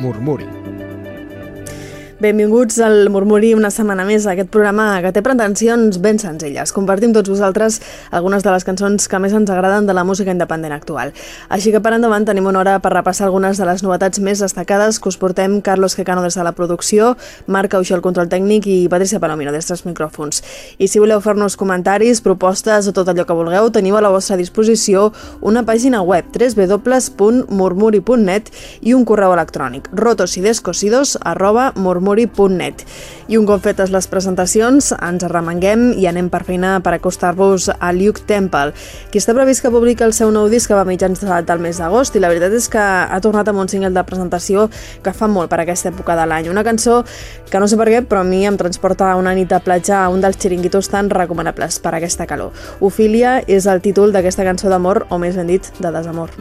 Murmuri. Benvinguts al Murmuri una setmana més a aquest programa que té pretensions ben senzilles. Compartim tots vosaltres algunes de les cançons que més ens agraden de la música independent actual. Així que per endavant tenim una hora per repassar algunes de les novetats més destacades que us portem Carlos Quecano des de la producció, Marc Auxó el control tècnic i Patricia Palomino des dels micròfons. I si voleu fer-nos comentaris, propostes o tot allò que vulgueu, teniu a la vostra disposició una pàgina web www.murmuri.net i un correu electrònic rotosidescosidos arroba murmuri murmuri.net. I un cop fetes les presentacions, ens arremanguem i anem per feina per acostar-vos a Luke Temple, qui està previst que publica el seu nou disc a mitjans del mes d'agost i la veritat és que ha tornat amb un single de presentació que fa molt per aquesta època de l'any. Una cançó que no sé per què, però a mi em transporta a una nit a platja a un dels xiringuitos tan recomanables per aquesta calor. Ophelia és el títol d'aquesta cançó d'amor, o més ben dit, de desamor.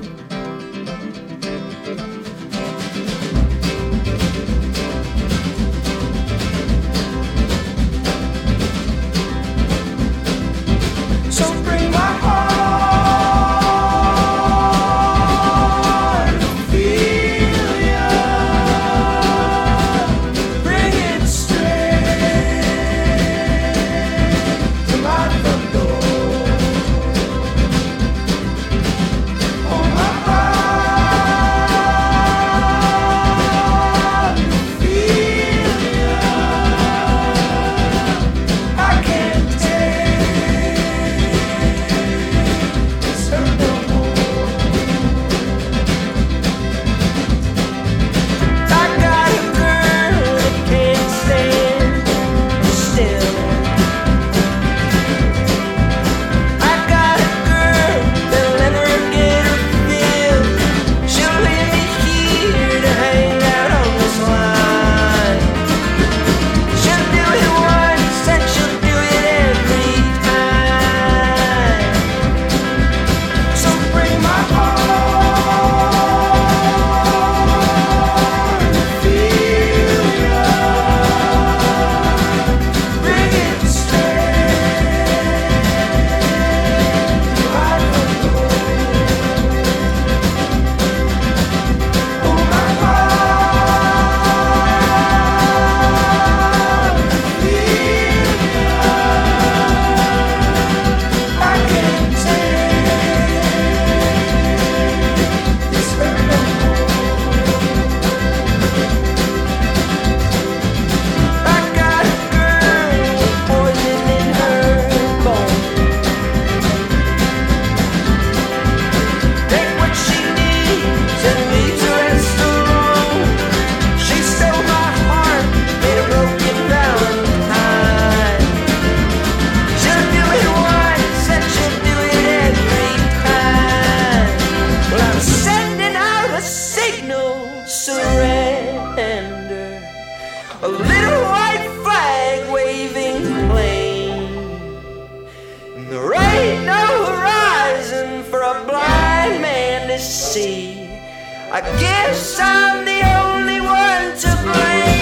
I guess I'm the only one to blame.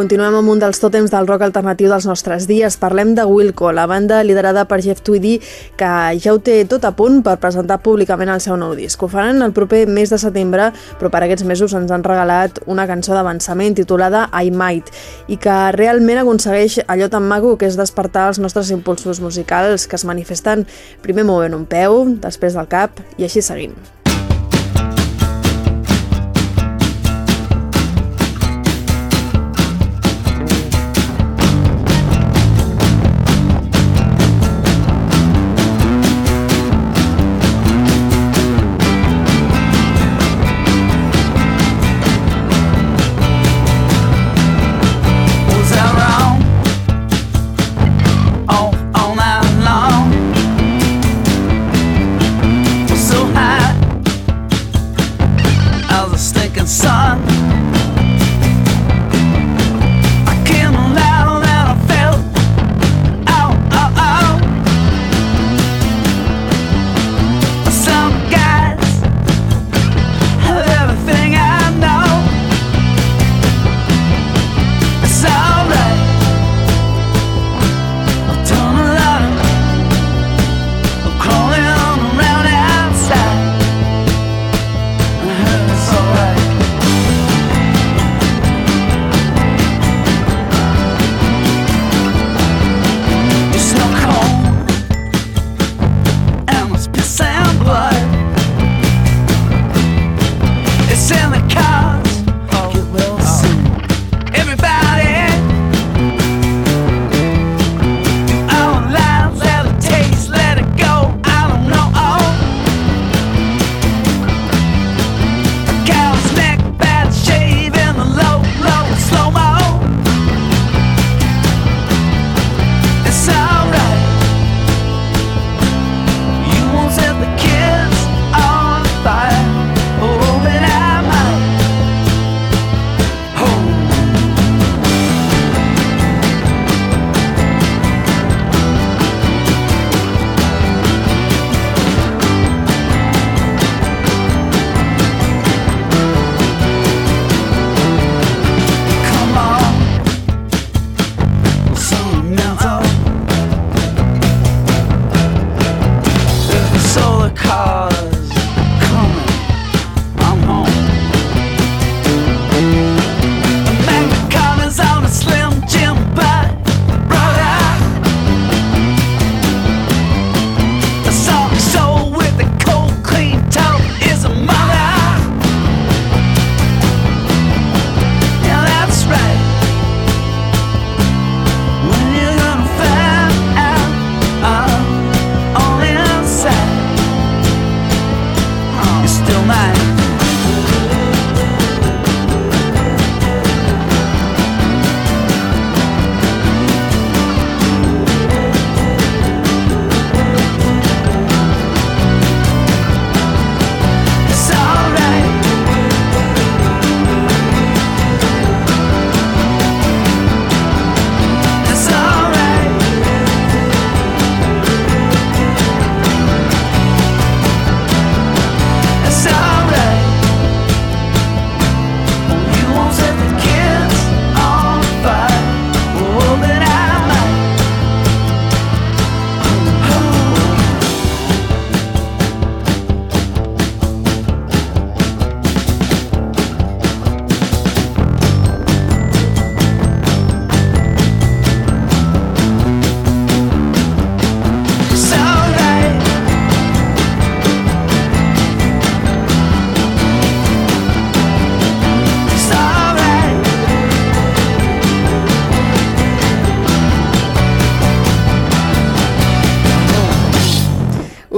Continuem amb un dels tòtems del rock alternatiu dels nostres dies. Parlem de Wilco, la banda liderada per Jeff Tweedy, que ja ho té tot a punt per presentar públicament el seu nou disc. Ho faran el proper mes de setembre, però per aquests mesos ens han regalat una cançó d'avançament titulada I Might, i que realment aconsegueix allò tan maco que és despertar els nostres impulsos musicals que es manifesten primer movent un peu, després del cap, i així seguim.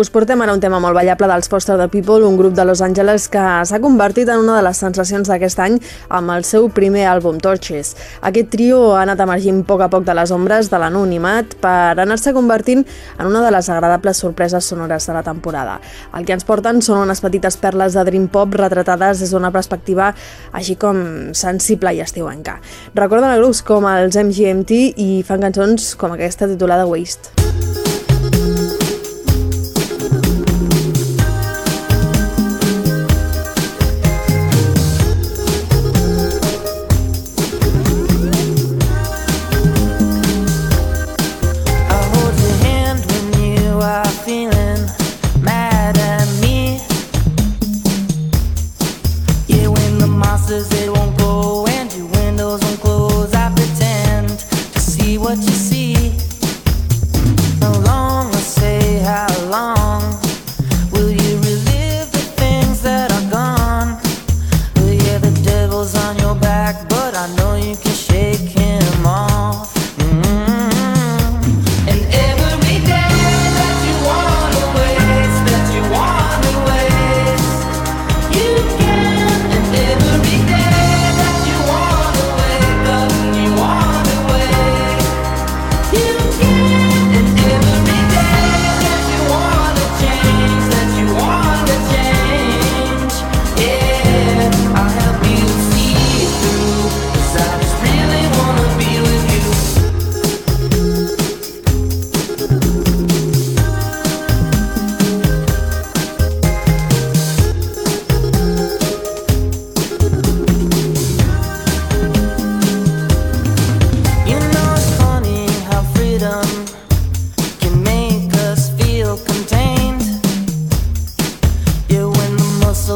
Us portem ara un tema molt ballable dels Foster the People, un grup de Los Angeles que s'ha convertit en una de les sensacions d'aquest any amb el seu primer àlbum, Torches. Aquest trio ha anat emergint a poc a poc de les ombres de l'anonimat per anar-se convertint en una de les agradables sorpreses sonores de la temporada. El que ens porten són unes petites perles de Dream Pop retratades des d'una perspectiva així com sensible i estiuenca. Recorden grups com els MGMT i fan cançons com aquesta titulada Waste.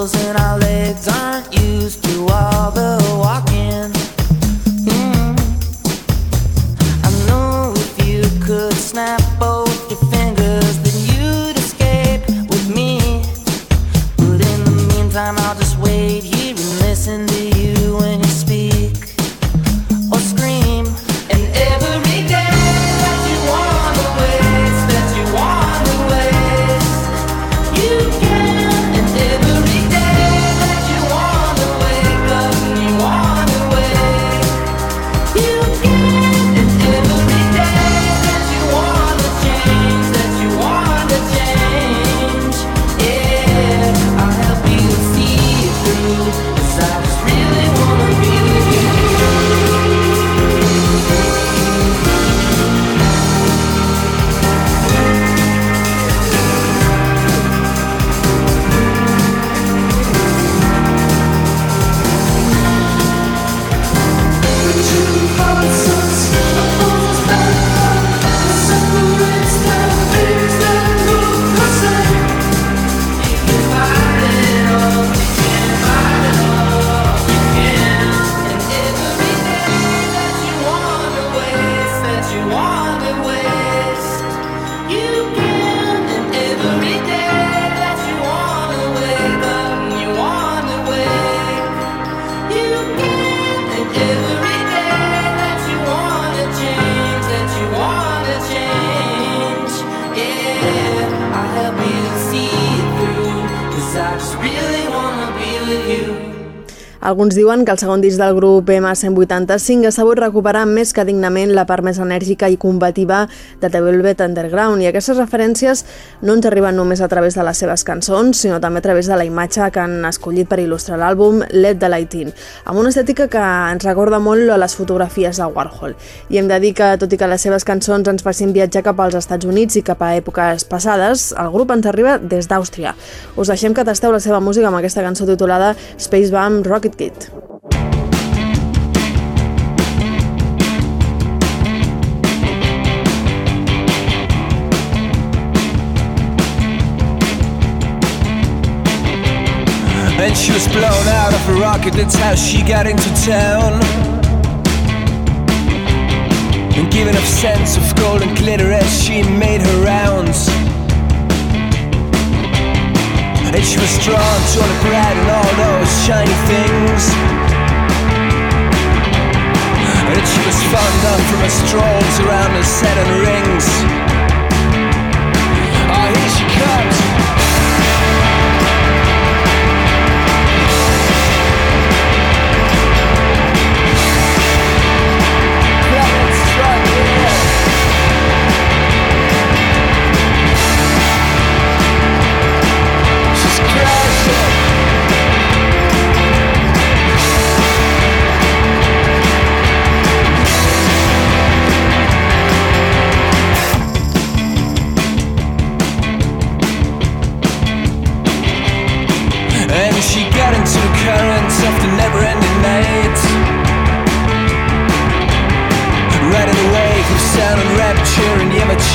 and I'll with you. Alguns diuen que el segon disc del grup M185 ha sabut recuperar més que dignament la part més enèrgica i combativa de The Velvet Underground i aquestes referències no ens arriben només a través de les seves cançons, sinó també a través de la imatge que han escollit per il·lustrar l'àlbum Let the Light In, amb una estètica que ens recorda molt a les fotografies de Warhol. I hem de dir que, tot i que les seves cançons ens facin viatjar cap als Estats Units i cap a èpoques passades, el grup ens arriba des d'Àustria. Us deixem que tasteu la seva música amb aquesta cançó titulada Space Bomb Rocket Kit. And she was blown out of a rocket, that's how she got into town. And given a sense of gold and glitter as she made her rounds. She was drawn to all the bright and all those shiny things. And she was fond of from her strolls around the set Saturn rings. Oh, here she comes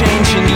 changing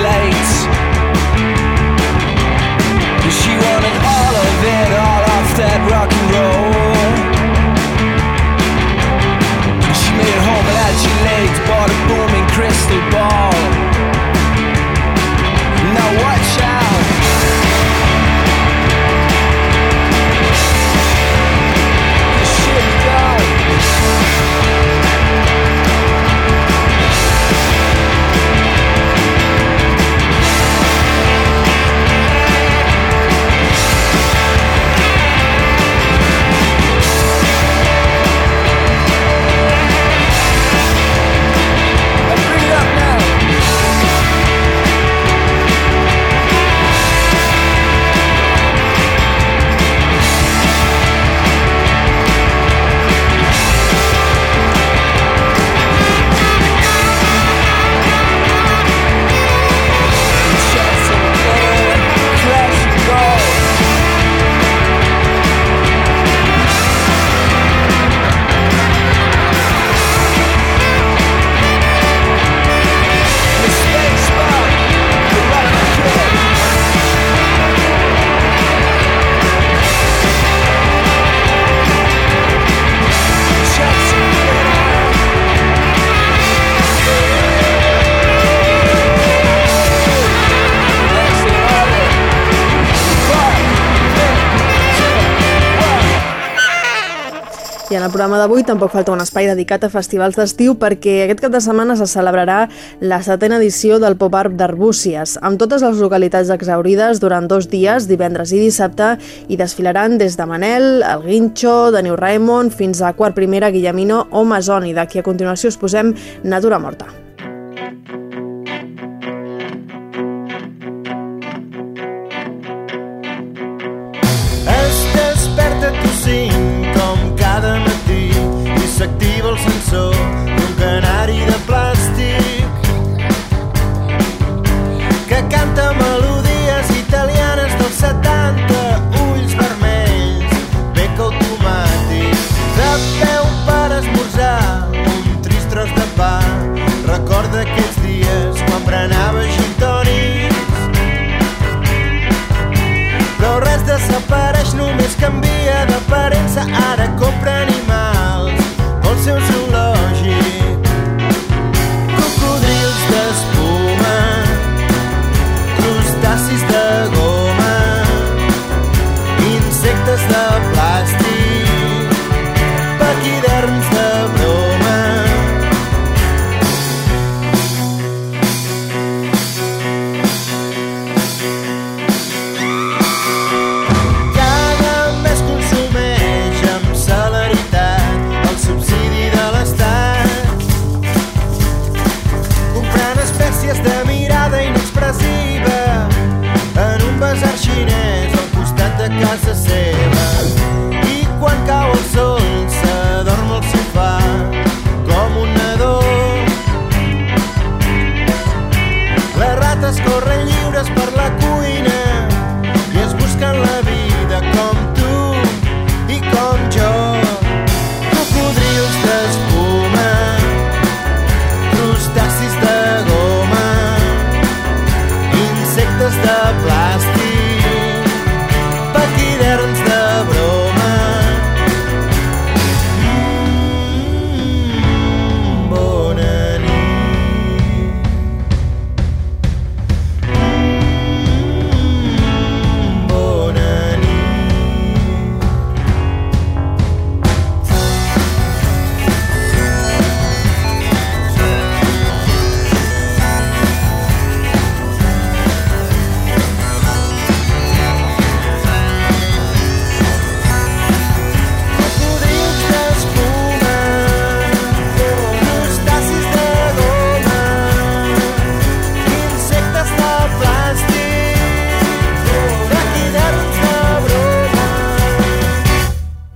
d'avui tampoc falta un espai dedicat a festivals d'estiu perquè aquest cap de setmana se celebrarà la setena edició del Pop Art d'Arbúcies, amb totes les localitats exaurides durant dos dies, divendres i dissabte, i desfilaran des de Manel, El Guinxo, Daniel Raymond, fins a Quart Primera, Guillemino o Masoni, d'aquí a continuació us posem Natura Morta.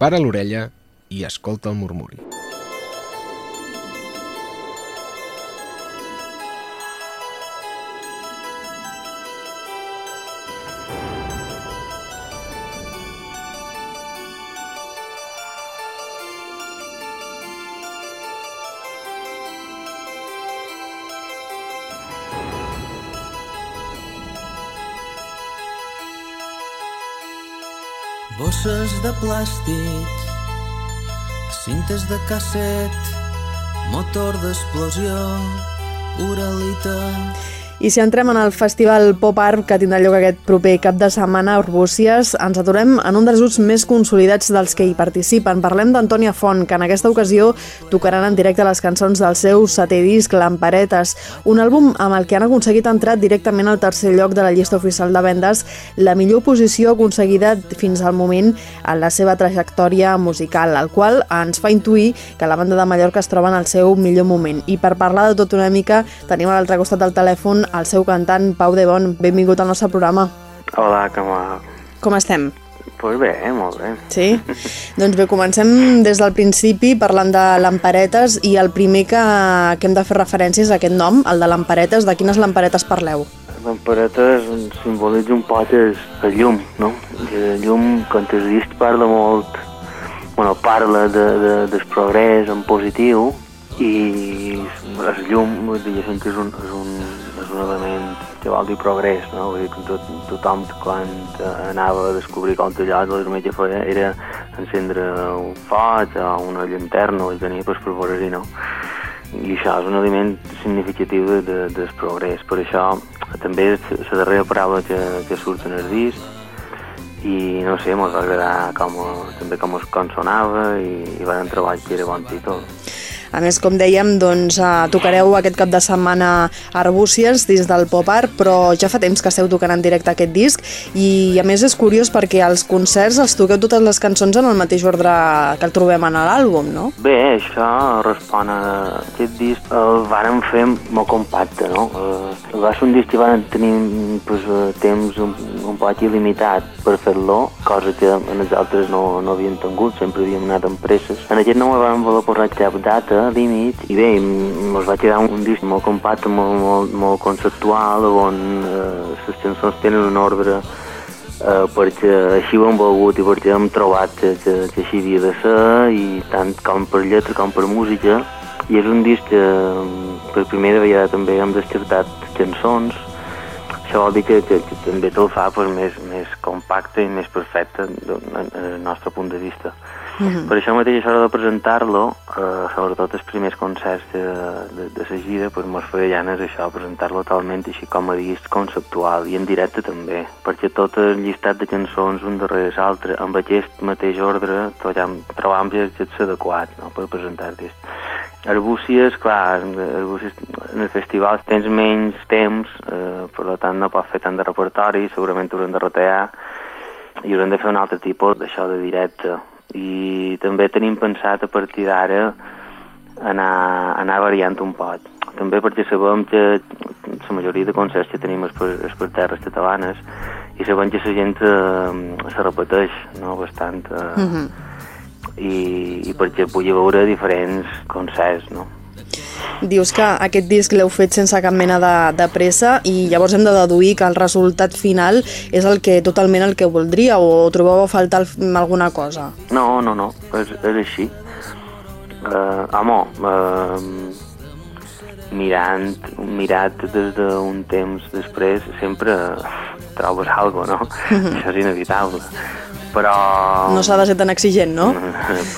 Para l'orella i escolta el murmuri. bosses de plàstic cintes de casset, motor d'explosió, uralita... I si entrem en el Festival Pop Art que tindrà lloc aquest proper cap de setmana a Arbúcies, ens aturem en un dels grups més consolidats dels que hi participen. Parlem d'Antònia Font, que en aquesta ocasió tocaran en directe les cançons del seu setè disc, Lamparetes, un àlbum amb el que han aconseguit entrar directament al tercer lloc de la llista oficial de vendes, la millor posició aconseguida fins al moment en la seva trajectòria musical, el qual ens fa intuir que la banda de Mallorca es troba en el seu millor moment. I per parlar de tot una mica, tenim a l'altre costat del telèfon el seu cantant Pau de Bon. Benvingut al nostre programa. Hola, que mal. Com estem? Pues bé, molt bé. Sí? doncs bé, comencem des del principi parlant de lamparetes i el primer que, que hem de fer referència és aquest nom, el de lamparetes. De quines lamparetes parleu? Lamparetes simbolitza un poc el, el llum, no? El llum, quan el disc parla molt, bueno, parla de, de, del progrés en positiu i el llum, diguéssim que és un, és un, un que vol dir progrés, no? Vull dir que tot, tothom quan anava a descobrir com tallar el que feia era encendre un foc o una llanterna i tenir pues, per veure-hi, no? I això és un element significatiu de, de, del progrés. Per això també és la darrera paraula que, que surt en el disc i no sé, mos va agradar com, també com es consonava i, i van trobar que era bon títol. A més, com dèiem, doncs, eh, tocareu aquest cap de setmana Arbúcies dins del Pop Art, però ja fa temps que esteu tocant en directe aquest disc i a més és curiós perquè als concerts els toqueu totes les cançons en el mateix ordre que el trobem en l'àlbum, no? Bé, això respon a aquest disc el vàrem fer molt compacte, no? Eh, va ser un disc que van tenir pues, eh, temps un, un poc il·limitat per fer-lo, cosa que en els altres no, no havien tingut, sempre havíem anat amb presses. En aquest no vam voler posar cap data, límit, i bé, ens va quedar un disc molt compacte, molt, molt, molt conceptual, on eh, les cançons tenen un ordre eh, perquè així ho hem volgut i perquè hem trobat que, que, que així havia de ser, i tant com per lletra com per música, i és un disc que per primera vegada també hem descartat cançons, això vol dir que, que, que també te'l fa pues, més, més compacte i més perfecte en el nostre punt de vista. Uh. Per això mateix, a l'hora de presentar-lo, eh, sobretot els primers concerts de, de, de la gira, pues, mos feia ganes això, presentar-lo totalment així com a disc conceptual i en directe també, perquè tot el llistat de cançons un darrere l'altre, amb aquest mateix ordre, trobam que és adequat no?, per presentar disc. Arbúcies, clar, Arbúcies, en el festival tens menys temps, eh, per tant no pots fer tant de repertori, segurament haurem de rotear i haurem de fer un altre tipus d'això de directe i també tenim pensat a partir d'ara anar, anar variant un poc. També perquè sabem que la majoria de concerts que tenim és per, és per terres catalanes i sabem que la gent eh, se repeteix no? bastant eh, uh -huh. i, i perquè pugui veure diferents concerts, no? Dius que aquest disc l'heu fet sense cap mena de, de pressa i llavors hem de deduir que el resultat final és el que totalment el que voldria o trobeu a faltar alguna cosa? No, no, no, és, és així. Uh, home, uh, mirant, mirat des d'un temps després sempre trobes alguna cosa, no? Això és inevitable però... No s'ha de ser tan exigent, no?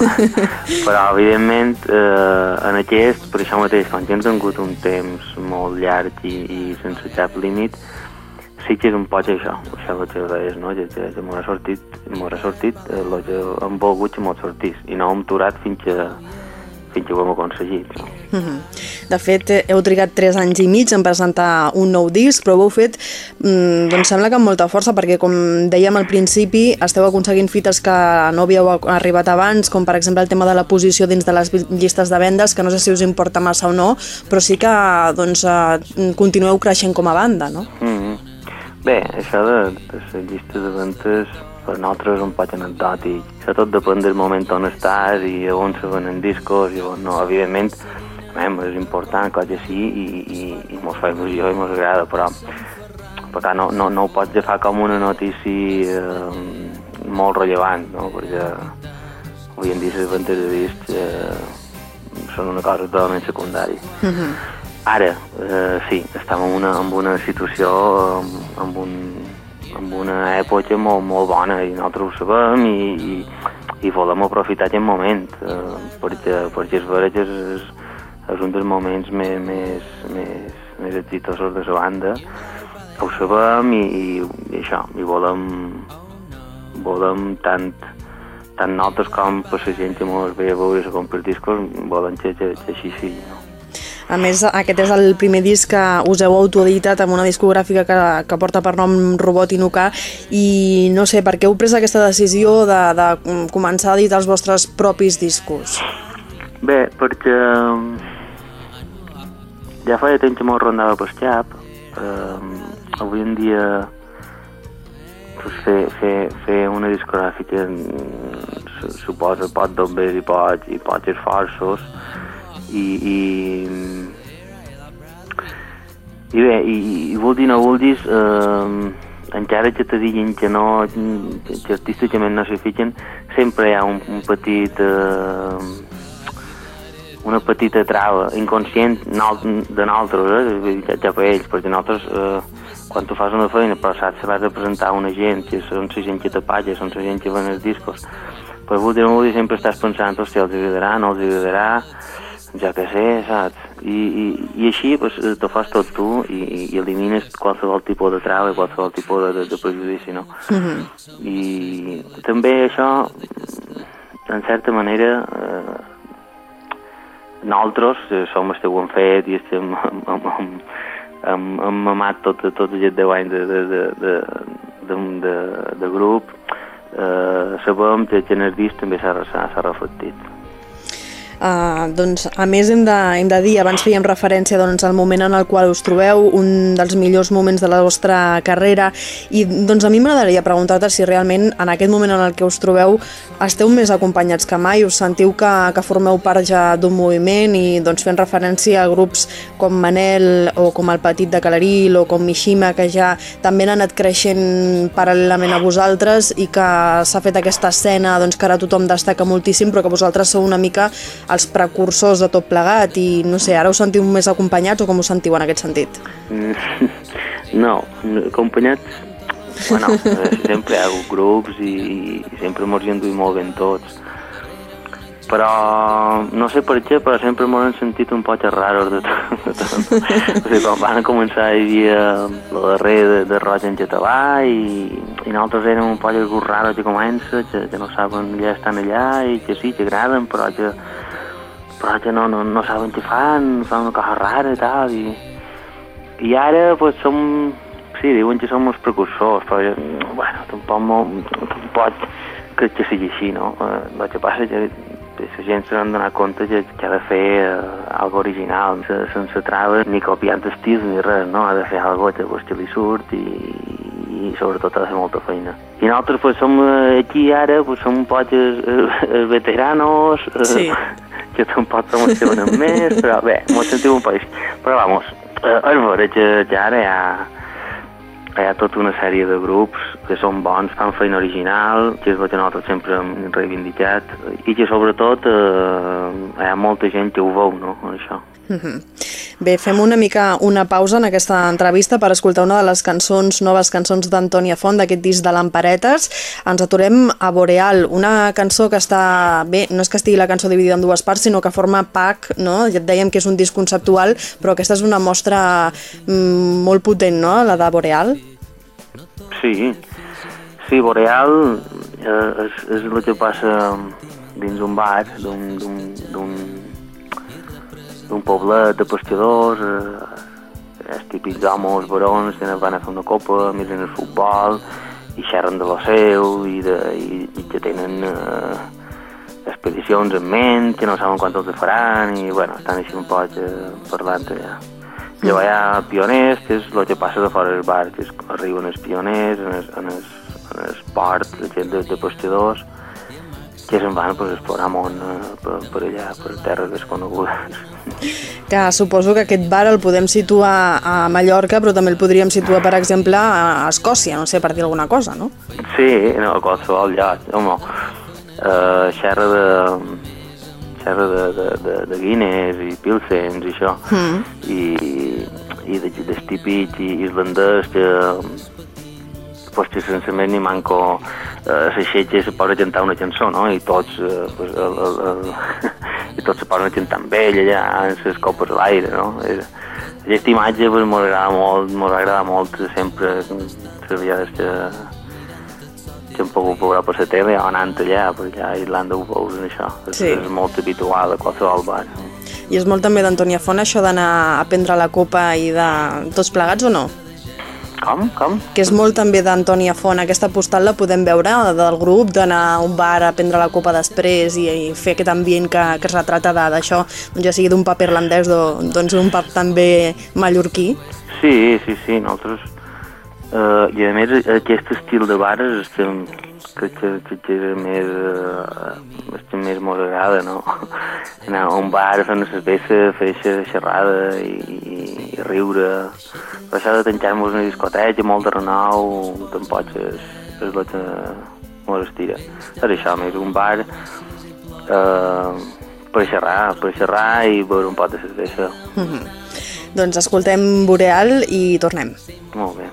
però, evidentment, eh, en aquest, per això mateix, quan ja hem tingut un temps molt llarg i, i sense cap límit, sí que és un poc això, això que deies, no? Que, que, que m'ha sortit, m'ha sortit el que hem volgut que m'ho sortís, i no hem aturat fins que, fins que ho hem aconseguit. No? -huh. De fet, heu trigat 3 anys i mig en presentar un nou disc, però ho heu fet, mm, doncs sembla que amb molta força, perquè com dèiem al principi, esteu aconseguint fites que no havíeu arribat abans, com per exemple el tema de la posició dins de les llistes de vendes, que no sé si us importa massa o no, però sí que doncs, eh, continueu creixent com a banda, no? Uh -huh. Bé, això de, de les llistes de vendes per nosaltres és un poc anecdòtic. Això tot depèn del moment on estàs i on se venen discos i on no. Evidentment, Mem, és important, que sí, i, i, i mos fa il·lusió i mos agrada, però per tant no, no, no ho pots agafar com una notícia eh, molt rellevant, no? perquè avui en dia les ventes de discs eh, són una cosa totalment secundària. Mhm. -huh. Ara, eh, sí, estem en una, en una situació, amb un, en una època molt, molt bona i nosaltres ho sabem i, i, i volem aprofitar aquest moment eh, perquè, perquè és vera que és, és, un dels moments més, més, més, més exitosos de la banda ho sabem i, i, i això, i volem volem tant tant nosaltres com per la gent que ens ve a veure a comprar discos volen que, que, que així sigui no? A més, aquest és el primer disc que us heu autoeditat amb una discogràfica que, que porta per nom Robot Inuka i no sé, per què heu pres aquesta decisió de, de començar a editar els vostres propis discos? Bé, perquè ja fa temps que molt rondava pel xap. Um, avui en dia pues, fer, fer, fer una discogràfica mm, suposa pot dobbers i pots, i pots esforços i, i, i bé, i, i vulguis no vulguis eh, encara que te diguin que no que artísticament no s'hi fitxen sempre hi ha un, un petit eh, una petita trava inconscient de nosaltres, eh, ja per ells, perquè nosaltres, eh, quan tu fas una feina, però saps que vas a presentar una gent, que són la gent que t'apalla, són la gent que ven els discos, però vull dir, vull dir, sempre estàs pensant, hòstia, els agradarà, no els agradarà, ja que sé, saps? I, i, i així pues, t'ho fas tot tu i, i elimines qualsevol tipus de trava i qualsevol tipus de, de, de prejudici, no? Mm -hmm. I també això, en certa manera, eh, nosaltres eh, som els que ho hem fet i estem amb, amb, amb, amb, amb mamat tot, tot aquest 10 anys de, de, de, de, de, de, de grup eh, sabem que el disc també s'ha reflectit. Uh, doncs, a més, hem de, hem de dir, abans fèiem referència doncs, al moment en el qual us trobeu, un dels millors moments de la vostra carrera, i doncs, a mi m'agradaria preguntar-te si realment en aquest moment en el que us trobeu esteu més acompanyats que mai, us sentiu que, que formeu part ja d'un moviment i doncs, fent referència a grups com Manel o com el Petit de Calaril o com Mishima, que ja també han anat creixent paral·lelament a vosaltres i que s'ha fet aquesta escena doncs, que ara tothom destaca moltíssim, però que vosaltres sou una mica els precursors de tot plegat i no sé, ara us sentiu més acompanyats o com us sentiu en aquest sentit? No, acompanyats bueno, eh, sempre hi ha hagut grups i, i sempre ens hi enduim molt ben tots però no sé per què, però sempre m'ho han sentit un poc raros de tot. De tot. o sigui, quan van començar hi havia el darrer de, de Roig en català i, i nosaltres érem un poc els raros que comença, que, que no saben ja estan allà i que sí, que agraden, però que, però que no, no, no saben què fan, fan una cosa rara i tal, i, i ara pues, som, sí, diuen que som els precursors, però bueno, tampoc, tampoc crec que sigui així, no? Eh, el que passa que la gent s'han donat compte que, que ha de fer eh, algo original, sense, sense traves ni copiant estils ni res, no? Ha de fer algo que, pues, que li surt i, i sobretot ha de fer molta feina. I nosaltres pues, som eh, aquí ara, pues, som un poc els, els veteranos, Sí. que tampoc promocionen més, però bé, m'ho sentim un així. Però vamos, eh, és vera que, que ara hi ha, hi ha tota una sèrie de grups que són bons, fan feina original, que és el que nosaltres sempre hem reivindicat, i que sobretot eh, hi ha molta gent que ho veu, no?, això. Mhm. Bé, fem una mica una pausa en aquesta entrevista per escoltar una de les cançons, noves cançons d'Antònia Font, d'aquest disc de Lamparetes. Ens aturem a Boreal, una cançó que està... Bé, no és que estigui la cançó dividida en dues parts, sinó que forma pack, no? Ja et dèiem que és un disc conceptual, però aquesta és una mostra mm, molt potent, no?, la de Boreal. Sí, sí, Boreal eh, és, és el que passa dins un bar d'un- d'un poblet de pescadors, eh, els típics homes barons que van a fer una copa, miren el futbol i xerren de lo seu i, de, i, i que tenen eh, expedicions en ment, que no saben quan els faran i bueno, estan així un poc eh, parlant allà. Llavors hi ha pioners, que és el que passa de fora del bar, que és, arriben els pioners en el, en el, en el port de, de, de pescadors, que se'n van pues, a explorar món per, per allà, per terres desconegudes. Que suposo que aquest bar el podem situar a Mallorca, però també el podríem situar, per exemple, a Escòcia, no sé, per dir alguna cosa, no? Sí, no, a qualsevol lloc, home. Uh, xerra de xerra de, de, de, de Guinness i Pilsens i això. Mm. I, i de, dels típics i irlandès que, pues, que sense més ni manco eh, s'aixeca i se posa a cantar una cançó, no? I tots, eh, pues, el, el, el, i tots se posen a cantar amb ell allà, amb les copes a l'aire, no? És, aquesta imatge pues, m'agrada molt, m'agrada molt sempre les vegades que, que hem pogut veure per la tele o anant allà, perquè allà a Irlanda ho veus en això. Sí. és molt habitual a qualsevol bar. I és molt també d'Antònia Font això d'anar a prendre la copa i de tots plegats o no? Com? Com? Que és molt també d'Antònia Font, aquesta postal la podem veure del grup, d'anar a un bar a prendre la copa després i, i fer aquest ambient que, que es retrata d'això, doncs ja sigui d'un pub irlandès o doncs d'un pub també mallorquí. Sí, sí, sí, nosaltres... Uh, I a més, aquest estil de bares estem, crec que, que, que és més, uh, que més mos agrada, no? Anar a un bar, fer una cervesa, fer xe- xerrada i, i, i riure. Però això de tancar-nos una discoteca, molt de renou, tampoc és, és el que mos estira. És això, més un bar uh, per xerrar, per xerrar i beure un pot de cervesa. Doncs escoltem Boreal i tornem. Molt bé.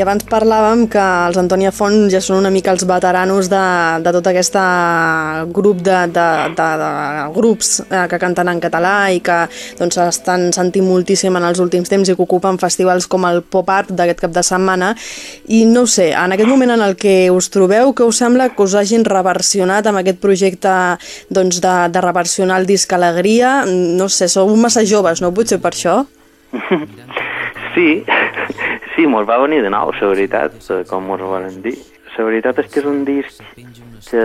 Abans parlàvem que els Antònia Font ja són una mica els veteranos de, de tot aquest grup de, de, de, de grups eh, que canten en català i que doncs, estan sentint moltíssim en els últims temps i que ocupen festivals com el Pop Art d'aquest cap de setmana. I no sé, en aquest moment en el que us trobeu, que us sembla que us hagin reversionat amb aquest projecte doncs, de, de reversionar el disc Alegria? No sé, sou massa joves, no? Potser per això? Sí, sí, mos va venir de nou, la veritat, eh, com mos ho van dir. La veritat és que és un disc que,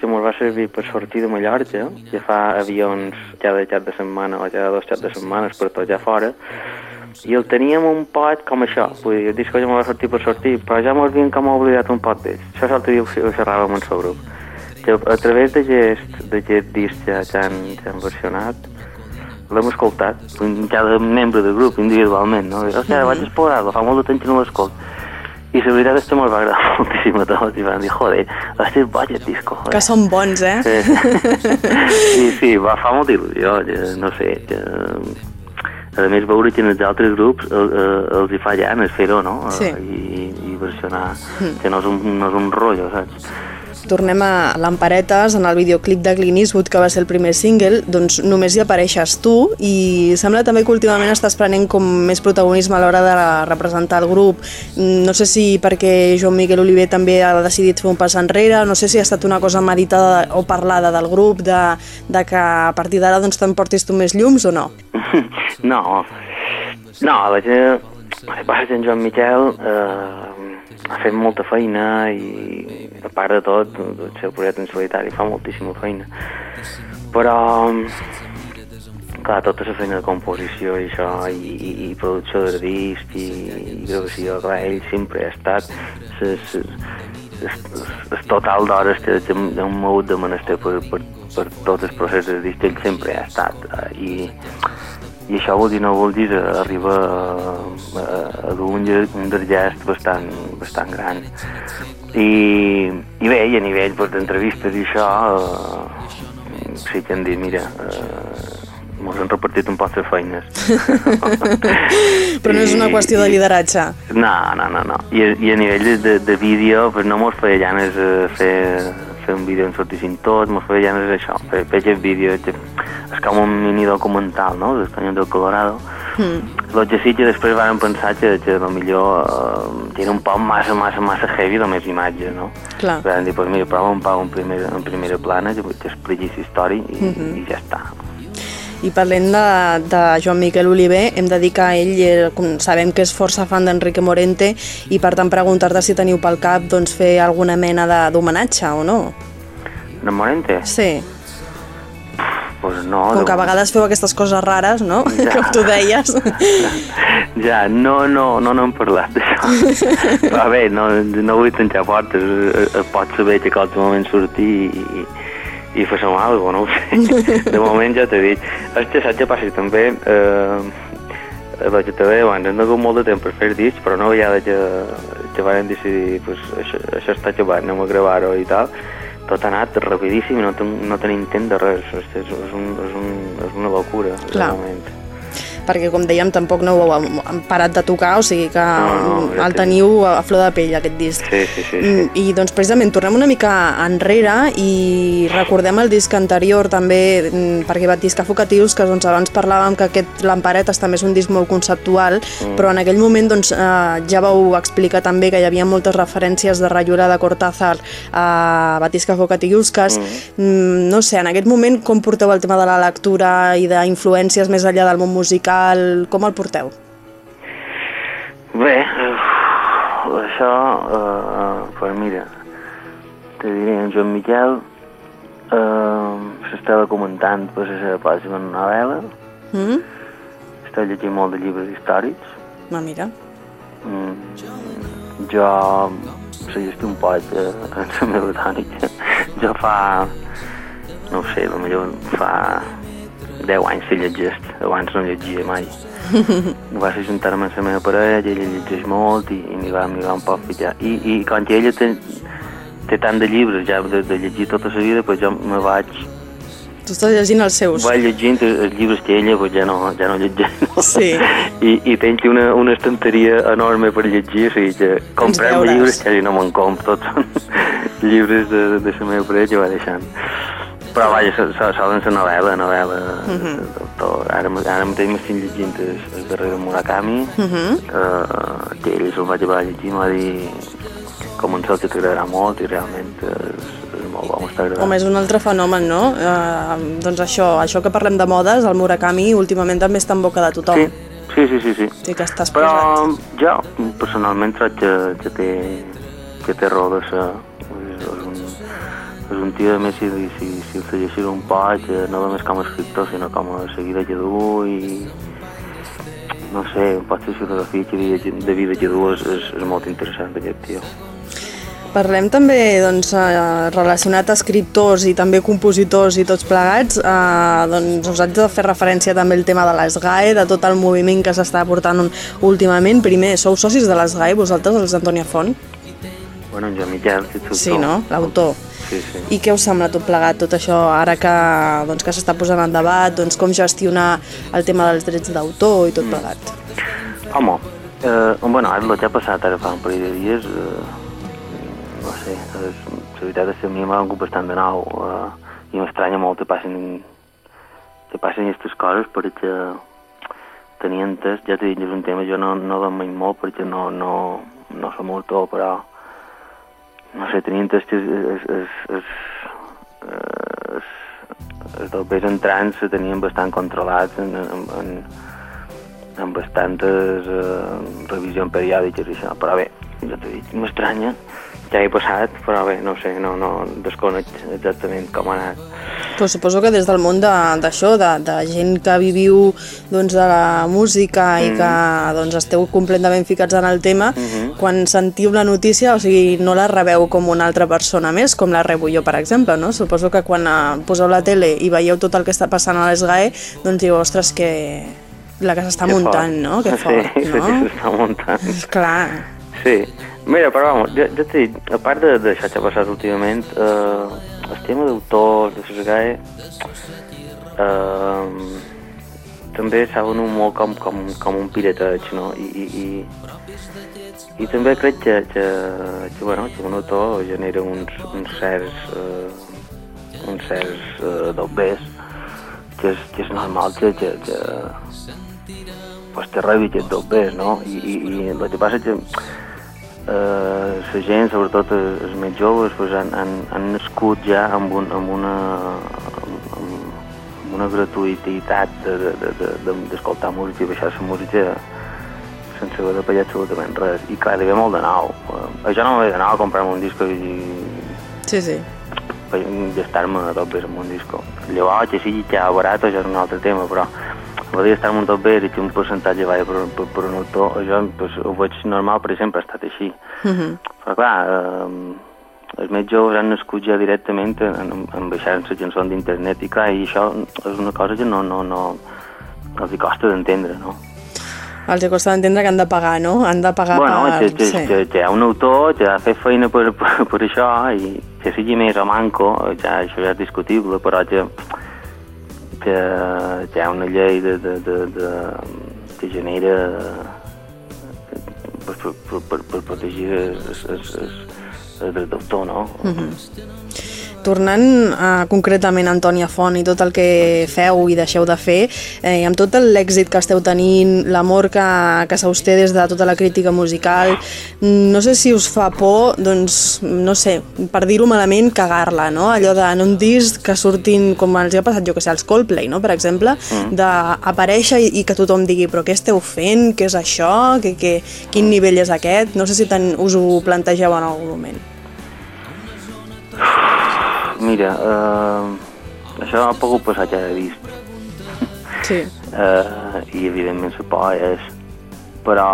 que mos va servir per sortir de Mallorca, que fa avions cada cap de setmana o cada dos caps de setmanes per tot allà fora, i el teníem un pot com això, vull dir, el disc ja m'ho va sortir per sortir, però ja m'ho havien com oblidat un pot d'ells. Això l'altre dia ho, ho xerràvem en el grup. Que a través d'aquest disc ja, ja, han, ja han versionat, l'hem escoltat, cada membre del grup individualment, no? I, hòstia, vaig explorar-lo, fa molt de temps que no l'escolt. I la veritat és que me'l va agradar moltíssim a tots, i van dir, joder, estic boig el disco, joder. Que són bons, eh? Sí, sí, va, fa molta il·lusió, no sé, que, a més veure que en els altres grups el, el, els hi fa llanes fer-ho, no? Sí. I, i versionar, que no és un, no és un rotllo, saps? Tornem a Lamparetes, en el videoclip de Clint Eastwood, que va ser el primer single, doncs només hi apareixes tu i sembla també que últimament estàs prenent com més protagonisme a l'hora de representar el grup. No sé si perquè Joan Miquel Oliver també ha decidit fer un pas enrere, no sé si ha estat una cosa meditada o parlada del grup, de, de que a partir d'ara doncs, t'emportis tu més llums o no? No, no, la gent, que en Joan Miquel eh, ha fet molta feina i a part de tot, el seu projecte en solitari fa moltíssima feina. Però, clar, tota la feina de composició i això, i, i, i producció de disc i, i gravació, clar, ell sempre ha estat el, total d'hores que hem mogut de menester per, per, per tot el procés de disc, ell sempre ha estat. eh, I, i això vol dir, no vol dir, arriba a, a, a dur un, un desgest bastant, bastant gran. I, i bé, i a nivell pues, d'entrevistes i això, eh, sí que hem dit, mira, eh, mos han repartit un poc les feines. Però no és una qüestió de lideratge. No, no, no, no. I, i a nivell de, de, de vídeo, pues no mos feia ganes eh, fer, fer un vídeo on sortissin tots, mos feia ganes això, fer, fer aquest vídeo, que és com un mini documental, no?, dels Canyons del Colorado. Mm. Los que sí que després van pensar que, que millor eh, era un poc massa, massa, massa heavy només imatges, no? Clar. Van dir, pues mira, prova un poc en, primer, en primera plana, que, que expliqui història i, mm -hmm. i ja està. I parlem de, de Joan Miquel Oliver, hem de dir que ell sabem que és força fan d'Enrique Morente i per tant preguntar-te si teniu pel cap doncs, fer alguna mena de- d'homenatge o no. No Morente? Sí, Pues no. com de que a vegades feu aquestes coses rares, no? Ja. Com tu deies. Ja, no, no, no n'hem parlat d'això. Però bé, no, no vull tancar portes. Eh, eh, Pot saber que a qualsevol moment sortir i, i, alguna cosa, no ho sé. De moment ja t'he dit. Que saps què passa? També eh, que també abans hem hagut molt de temps per fer discs, però una vegada que, que vam decidir pues, això, això està acabat, anem a gravar-ho i tal, tot ha anat rapidíssim i no, ten, no tenim temps de res. És, és, un, és, un, és una locura, Clar. de moment. Perquè com dèiem tampoc no ho heu parat de tocar, o sigui que No, no, ja el teniu a flor de pell aquest disc. Sí, sí, sí. sí. Mm, I doncs precisament tornem una mica enrere i recordem el disc anterior també, mm, perquè Batisca Focatius, que doncs, abans parlàvem que aquest Lamparetes també és un disc molt conceptual, mm. però en aquell moment doncs, eh, ja vau explicar també que hi havia moltes referències de Rayuela de Cortázar a Batisca Focatiuscas. Mm. Mm, no sé, en aquest moment com porteu el tema de la lectura i d'influències més enllà del món musical, com el porteu? Bé, eh, això, eh, pues mira, te diré, en Joan Miquel eh, s'estava comentant pues, la seva pròxima novel·la, Mm? està llegint molt de llibres històrics, Ah, mira. mm, jo llegir un poc eh, en la meva tònica, jo fa, no sé, potser fa 10 anys que llegist, abans no llegia mai. va ser juntar-me amb la meva parella, ella llegeix molt i, i m'hi va, m'hi va un poc ficar. I, i com que ella té, té tant de llibres ja de, de llegir tota la vida, pues jo me vaig, Tu estàs llegint els seus. vaig llegint els llibres que ella pues ja no, ja no llegeix. No? Sí. I, i tenc una, una estanteria enorme per llegir, o sigui que comprem llibres quasi no me'n compro, tots són llibres de, de la meva parella que va deixant. Però vaja, so- so- solen ser novel·la, novel·la Mhm. d'autor. Ara, ma- ara mateix m'estic llegint el, el darrer de Murakami, Mhm. eh, que ell se'l va llevar a llegir, m'ha dit començar que t'agradarà molt i realment és, és molt bo, m'està agradant. Home, és un altre fenomen, no? Eh, doncs això, això que parlem de modes, el Murakami últimament també està en boca de tothom. Sí, sí, sí, sí. sí. Sí que estàs Però posat. jo personalment crec que, que, té, que té raó de ser. És, és, un, és un tio, a més, si, si, si el llegeixis un poc, no només com a escriptor, sinó com a seguidor que du i no sé, pot ser fotografia que de, vida que du és, és, és molt interessant aquest tio. Parlem també doncs, eh, relacionat a escriptors i també compositors i tots plegats. Eh, doncs us haig de fer referència també al tema de l'ESGAE, de tot el moviment que s'està portant últimament. Primer, sou socis de l'ESGAE, vosaltres, els d'Antònia Font? Bueno, en Joan Miquel, que és Sí, no? L'autor. Sí, sí. I què us sembla tot plegat, tot això, ara que, doncs, que s'està posant en debat, doncs, com gestionar el tema dels drets d'autor i tot plegat? Home, eh, bueno, ara el que ha passat ara fa un parell de dies, eh, no sé, és, la veritat és que a mi m'ha bastant de nou eh, i m'estranya molt que passin, que passin aquestes coses perquè tenia entès, ja t'he dit, és un tema, jo no, no mai molt perquè no, no, no som autor, però no sé, tenia entès que els, els, els, els, els dobbers entrants se tenien bastant controlats en, en, en, amb bastantes eh, revisions periòdiques i això, però bé, ja t'he dit, m'estranya, ja he passat, però bé, no sé, no, no desconec exactament com ha anat. Però suposo que des del món de- d'això, de, de, gent que viviu doncs, de la música i que doncs, esteu completament ficats en el tema, quan sentiu la notícia, o sigui, no la rebeu com una altra persona més, com la rebo jo, per exemple, no? Suposo que quan eh, poseu la tele i veieu tot el que està passant a l'ESGAE, doncs diu, ostres, que la que s'està muntant, fort. no? Que fort, sí, no? Sí, s'està muntant. Clar, Sí, mira, però vamos, jo, jo t'he dit, a part de- d'això que ha passat últimament, eh, el tema d'autors, de les GAE, eh, també s'ha venut molt com, com, com un pirateig, no? I, i, i, i també crec que, que, que, bueno, que un autor genera uns, uns certs, eh, uns certs eh, dobbers que és, que és normal que, que, que, pues te rebi aquest dobbers, no? I, i, i el que passa és que eh, la gent, sobretot els, més joves, pues, han, han, han nascut ja amb, un, amb una amb, una gratuïtat d'escoltar de, de, de, d'escoltar música i baixar la música sense haver de pagar absolutament res. I clar, ve molt de nou. Eh, jo no m'he d'anar a comprar-me un disco i sí, sí. gastar-me a bé amb un disco. Llavors, que sigui que barat, això és un altre tema, però poder gastar-me un tot bé i que un percentatge vagi per, per, per un autor, això pues, ho veig normal, per sempre ha estat així. Uh -huh. Però clar, eh, els més joves han nascut ja directament en, en, en baixar les cançons d'internet i clar, i això és una cosa que no, no, no, els hi costa d'entendre, no? Els costa d'entendre que han de pagar, no? Han de pagar bueno, per... que, que, que, que hi ha un autor que ha fet feina per, per, per això i que sigui més o manco, ja, això ja és discutible, però que, que, que hi ha una llei de, de, de, de, que genera per, per, per, per, per protegir els, els, els, els drets d'autor, no? Mm -hmm. Tornant a, concretament a Antònia Font i tot el que feu i deixeu de fer, eh, amb tot l'èxit que esteu tenint, l'amor que, que s'austé des de tota la crítica musical, mm, no sé si us fa por, doncs, no sé, per dir-ho malament, cagar-la, no? Allò de en un disc que surtin, com els ha passat, jo que sé, als Coldplay, no?, per exemple, mm. d'aparèixer i, i que tothom digui però què esteu fent, què és això, que, que, quin nivell és aquest? No sé si ten, us ho plantegeu en algun moment. Mira, eh, això ha pogut passar ja de disc. Sí. eh, i evidentment la por és però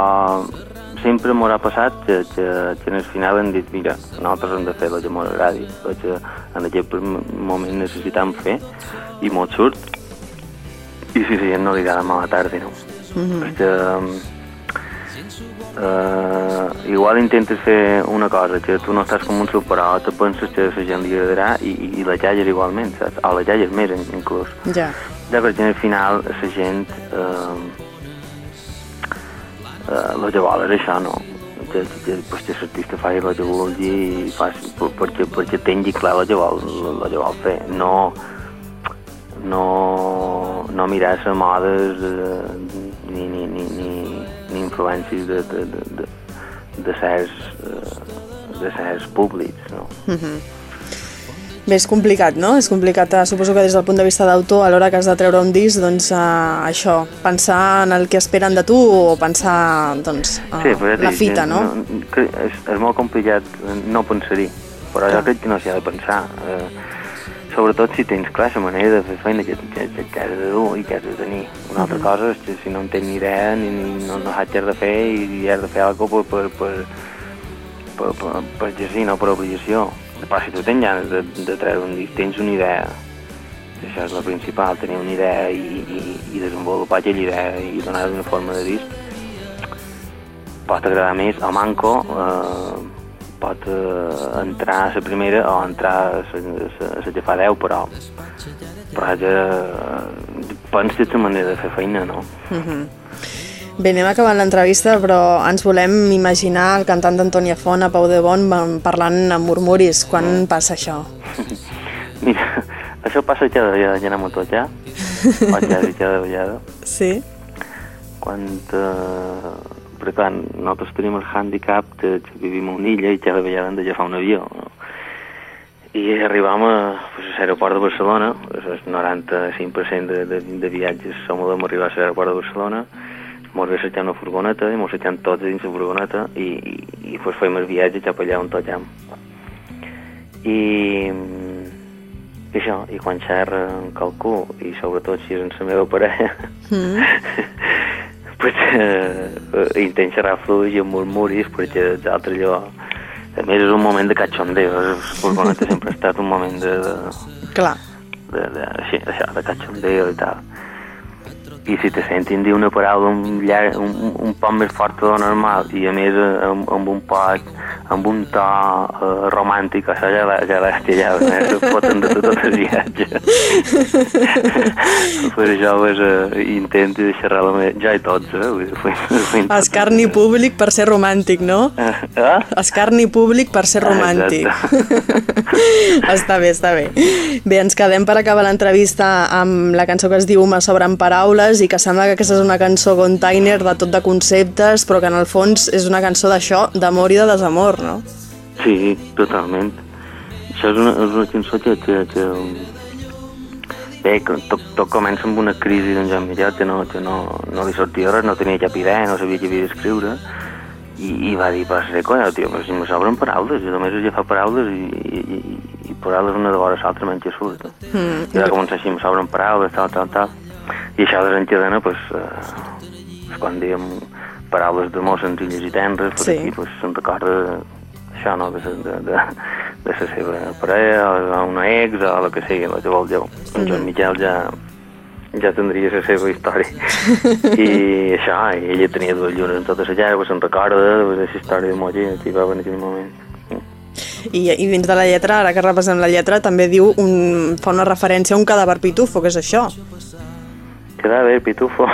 sempre m'haurà passat que, que, que en el final hem dit mira, nosaltres hem de fer el que ens agradi el que en aquest moment necessitem fer i molt surt i si la gent no li agrada mal a tarda no? Mm -hmm. perquè eh, igual intentes fer una cosa que tu no estàs convençut però te penses que la gent li agradarà i, i, i la jalles igualment saps? o la jalles més inclús Ja. ja, perquè al final la gent eh, eh, el que vol és això, no? Que, que, pues, que l'artista faci el que vulgui i faci, per- perquè, perquè tingui clar el que vol, el que vol fer. No, no, no mirar les modes eh, ni, ni, ni, ni, influències de, de, de, de, de certs, eh, de certs públics, no? Bé, és complicat, no? És complicat, eh, suposo que des del punt de vista d'autor, a l'hora que has de treure un disc, doncs eh, això, pensar en el que esperen de tu o pensar, doncs, eh, Sí, però la dic, fita, eh, no? que és, és molt complicat no pensar-hi, però jo crec que no s'hi ha de pensar. Eh, sobretot si tens clar la manera de fer feina que, que, que, que has de dur i que has de tenir. Una altra cosa és que si no en tens ni idea ni, ni no, no saps què has de fer i, i has de fer alguna cosa per, per, per, per, per, per exercir, no per obligació. Però si tu tens ganes de, de treure un disc, tens una idea, això és la principal, tenir una idea i, i, i desenvolupar aquella idea i donar una forma de disc, pot agradar més o manco, eh, pot eh, entrar a la primera o entrar a la, que fa 10, però, però ja, que és la manera de fer feina, no? Bé, anem acabant l'entrevista, però ens volem imaginar el cantant d'Antònia Font a Pau de Bon parlant amb murmuris. Quan passa això? Mira, això passa cada vegada, ja anem a tot, ja. Faig ja cada vegada. Sí? Quan... Eh, perquè clar, nosaltres tenim el handicap de que vivim a una illa i cada vegada hem d'agafar un avió. No? I arribam a, pues, a l'aeroport de Barcelona, el 95% de, de, de viatges som de arribar a l'aeroport de Barcelona, mos ve una furgoneta i mos cercant tots dins la furgoneta i, i, i pues, fem el viatge cap allà on tot I, i això, i quan xerra en qualcú, i sobretot si és en la meva parella, Mm. pues, eh, eh, intent xerrar fluix i murmuris, perquè l'altre allò... A més, és un moment de cachondeo, furgoneta sempre ha estat un moment de, de, Clar. de, de, així, això, de cachondeo i tal. I si te sentin dir una paraula un, llarg, un, un, un poc més forta de lo normal i a més eh, amb, amb un poc, amb un to uh, romàntic, això ja, la- ja eh, se foten de tot el viatge. per això pues, uh, intento xerrar la meva... Ja i tots, eh? Vull fem Escarni públic per ser romàntic, no? Eh? Escarni públic per ser Ah, romàntic. exacte. està bé, està bé. Bé, ens quedem per acabar l'entrevista amb la cançó que es diu Me sobren paraules i que sembla que aquesta és una cançó container de tot de conceptes, però que en el fons és una cançó d'això, d'amor i de desamor, no? Sí, totalment. Això és una, és una cançó que, que, que... Bé, que tot, tot comença amb una crisi d'en Joan Millot, que no, que no, no li sortia res, no tenia cap idea, no sabia què havia d'escriure, i, i va dir, pues res, conya, tio, pues, si me sobren paraules, jo només he agafat paraules i, i, i, i paraules una de vora l'altra menys surt. Mm. I va començar així, me sobren paraules, tal, tal, tal. I això de l'enxadena, pues, eh, pues, quan diem paraules d'amor senzilles i tendres, per Sí. aquí, pues, se'n recorda això, no?, de, de, de, de la seva parella, o una ex, o el que sigui, el que vol jo. En Joan Miquel ja, ja tindria la seva història. I això, i ella tenia dues llunes en tota la llarga, se'n recorda de la història de Molla que hi va en aquell moment. I, I dins de la lletra, ara que repassem la lletra, també diu un, fa una referència a un cadàver pitufo, que és això. Queda bé, pitufo.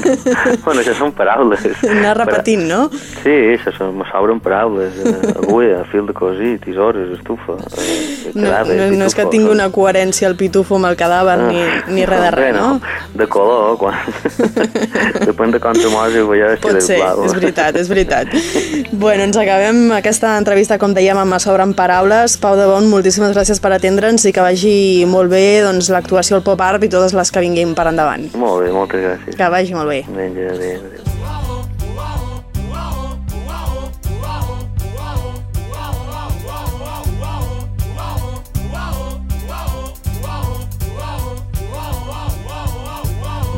bueno, això són paraules. Anar repetint, no? Sí, això són, sobren paraules. Eh, agulla, fil de cosir, tisores, estufa. Eh, No, cadàver, no, no és que tingui una coherència el pitufo amb el cadàver ni, ni res de res, Bé, no? De color, quan... Depèn de com te mors, jo ja Pot ser, és veritat, és veritat. Bueno, ens acabem aquesta entrevista, com dèiem, amb a sobre en paraules. Pau de Bon, moltíssimes gràcies per atendre'ns i que vagi molt bé doncs, l'actuació al Pop Art i totes les que vinguin per endavant. Molt bé, moltes gràcies. Que vagi molt bé. Vinga, adéu, adéu.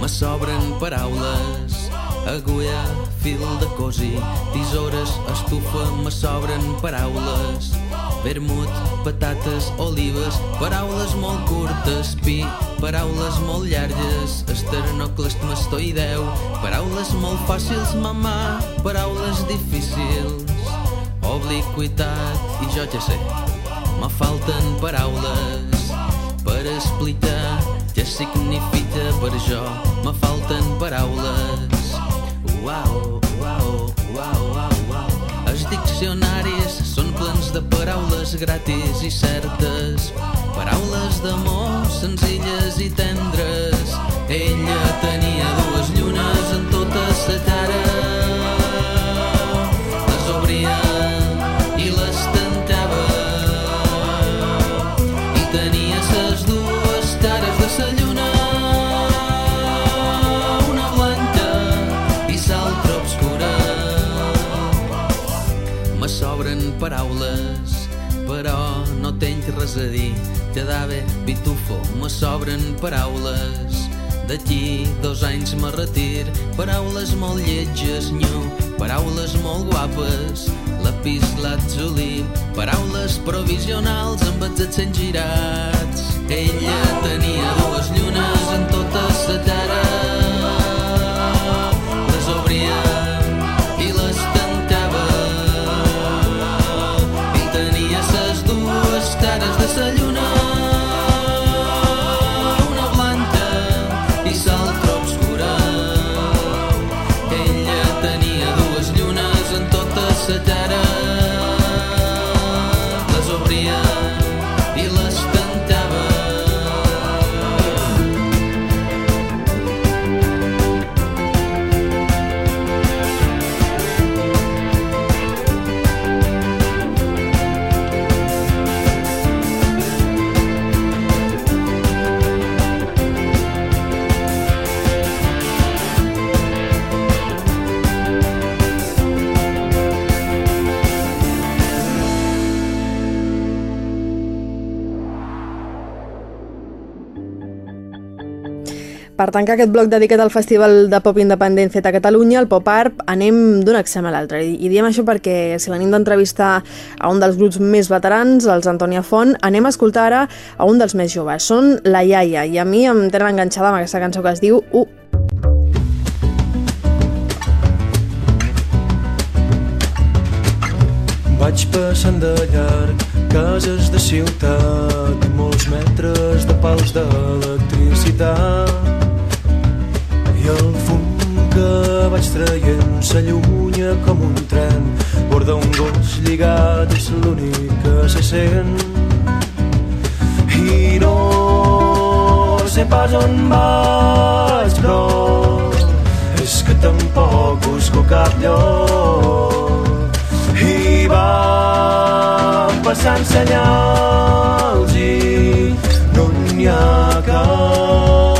Me sobren paraules, agulla, fil de cosir, tisores, estufa, me sobren paraules. Vermut, patates, olives, paraules molt curtes, pi, paraules molt llargues, esternoclastmastoideu, paraules molt fàcils, mamà, paraules difícils, obliquitat, i jo ja sé, me falten paraules per explicar què significa per jo. Me falten paraules. Uau, uau, uau, uau, uau. Diccionaris són plens de paraules gratis i certes. Paraules d'amor senzilles i tendres. Ella tenia dues llunes en tota sa cara. Les obria paraules però no tenc res a dir. Quedava pitufo me sobren paraules. D'aquí dos anys me retir Paraules molt lletges, nyu. Paraules molt guapes Lapislatzuli Paraules provisionals amb els accents girats. Ella tenia dues llunes en tota sa cara Per tancar aquest bloc dedicat al Festival de Pop Independent fet a Catalunya, el Pop Art, anem d'un extrem a l'altre. I, diem això perquè si venim d'entrevistar a un dels grups més veterans, els Antònia Font, anem a escoltar ara a un dels més joves. Són La Iaia, i a mi em tenen enganxada amb aquesta cançó que es diu U. Vaig passant de llarg cases de ciutat molts metres de pals d'electricitat el fum que vaig traient s'allunya com un tren. Borda un gos lligat és l'únic que se sent. I no sé pas on vaig però és que tampoc busco cap lloc. I va passant senyals i no n'hi ha cap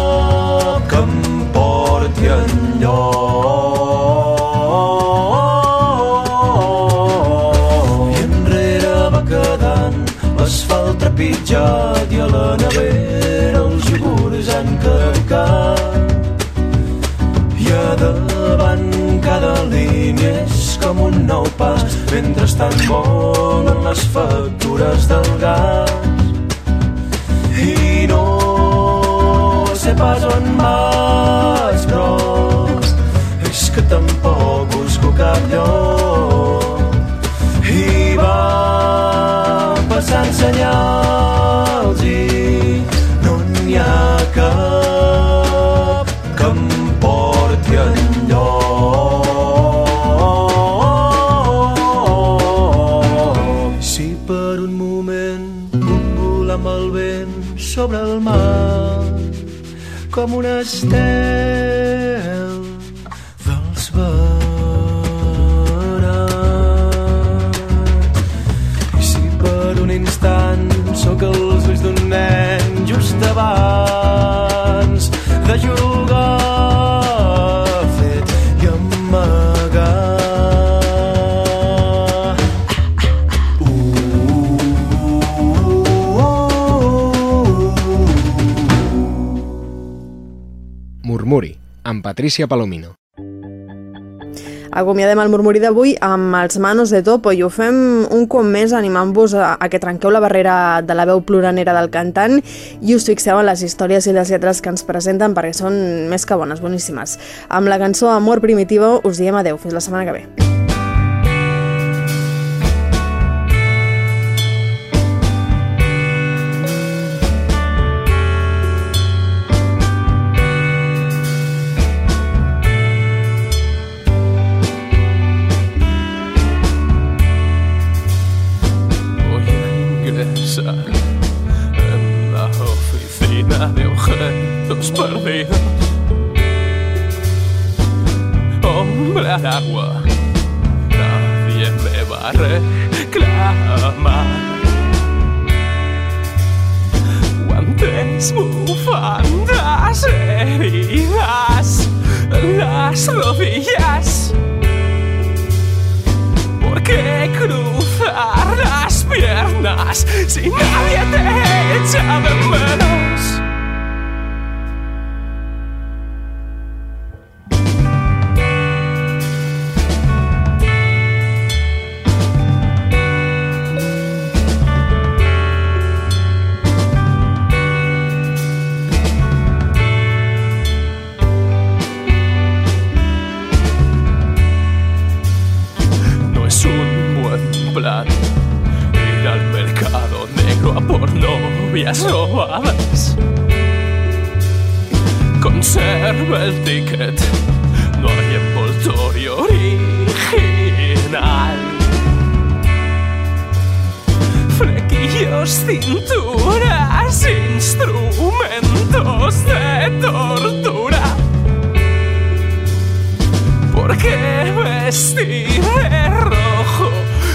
mentrestant volen les factures del gas. I no sé pas on vaig però és que tampoc busco cap lloc. I va passant senyals com un estel dels verans. I si per un instant sóc els ulls d'un nen just abans de jugar Murmuri, amb Patricia Palomino. Acomiadem el murmuri d'avui amb els Manos de Topo i ho fem un cop més animant-vos a, a que trenqueu la barrera de la veu ploranera del cantant i us fixeu en les històries i les lletres que ens presenten perquè són més que bones, boníssimes. Amb la cançó Amor Primitivo us diem adeu, fins la setmana que ve. El ticket, no hay envoltorio original. Flequillos, cinturas, instrumentos de tortura. ¿Por qué vestir de rojo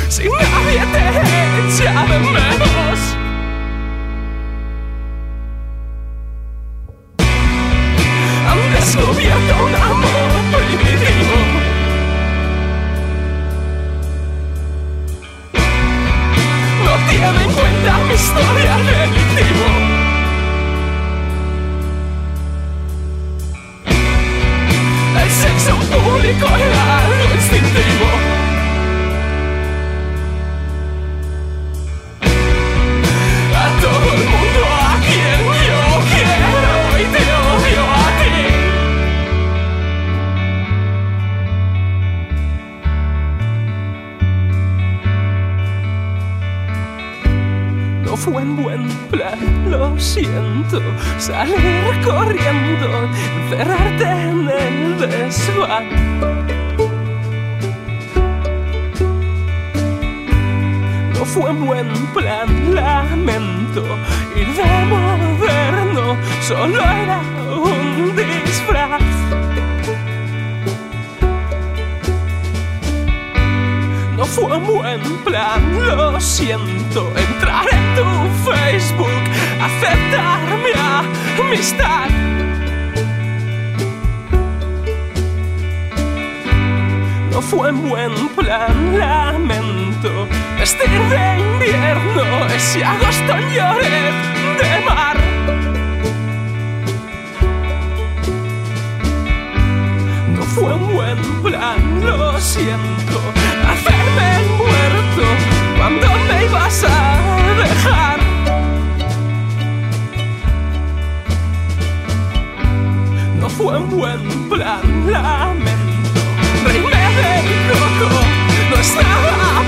si nadie te echa de menos? No fue un buen plan, lamento. Vestir de invierno, ese agosto en Lloret de mar. No fue un buen plan, lo siento. Hacerme el muerto cuando me ibas a dejar. No fue un buen plan, la no es nada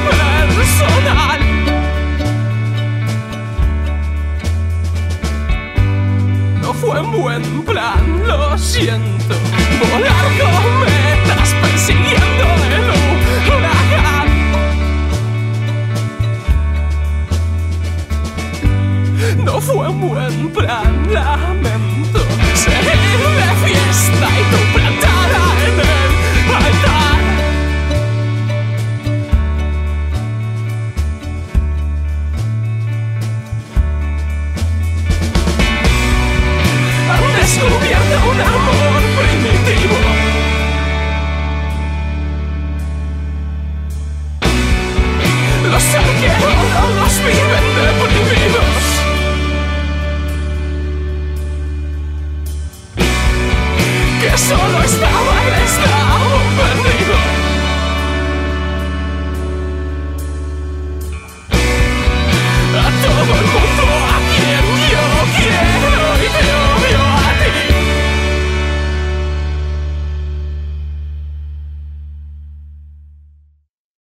personal. No fue un buen plan, lo siento. Volar cometas persiguiendo el huracán. No fue un buen plan, lamento. Seguir de fiesta y tu plan.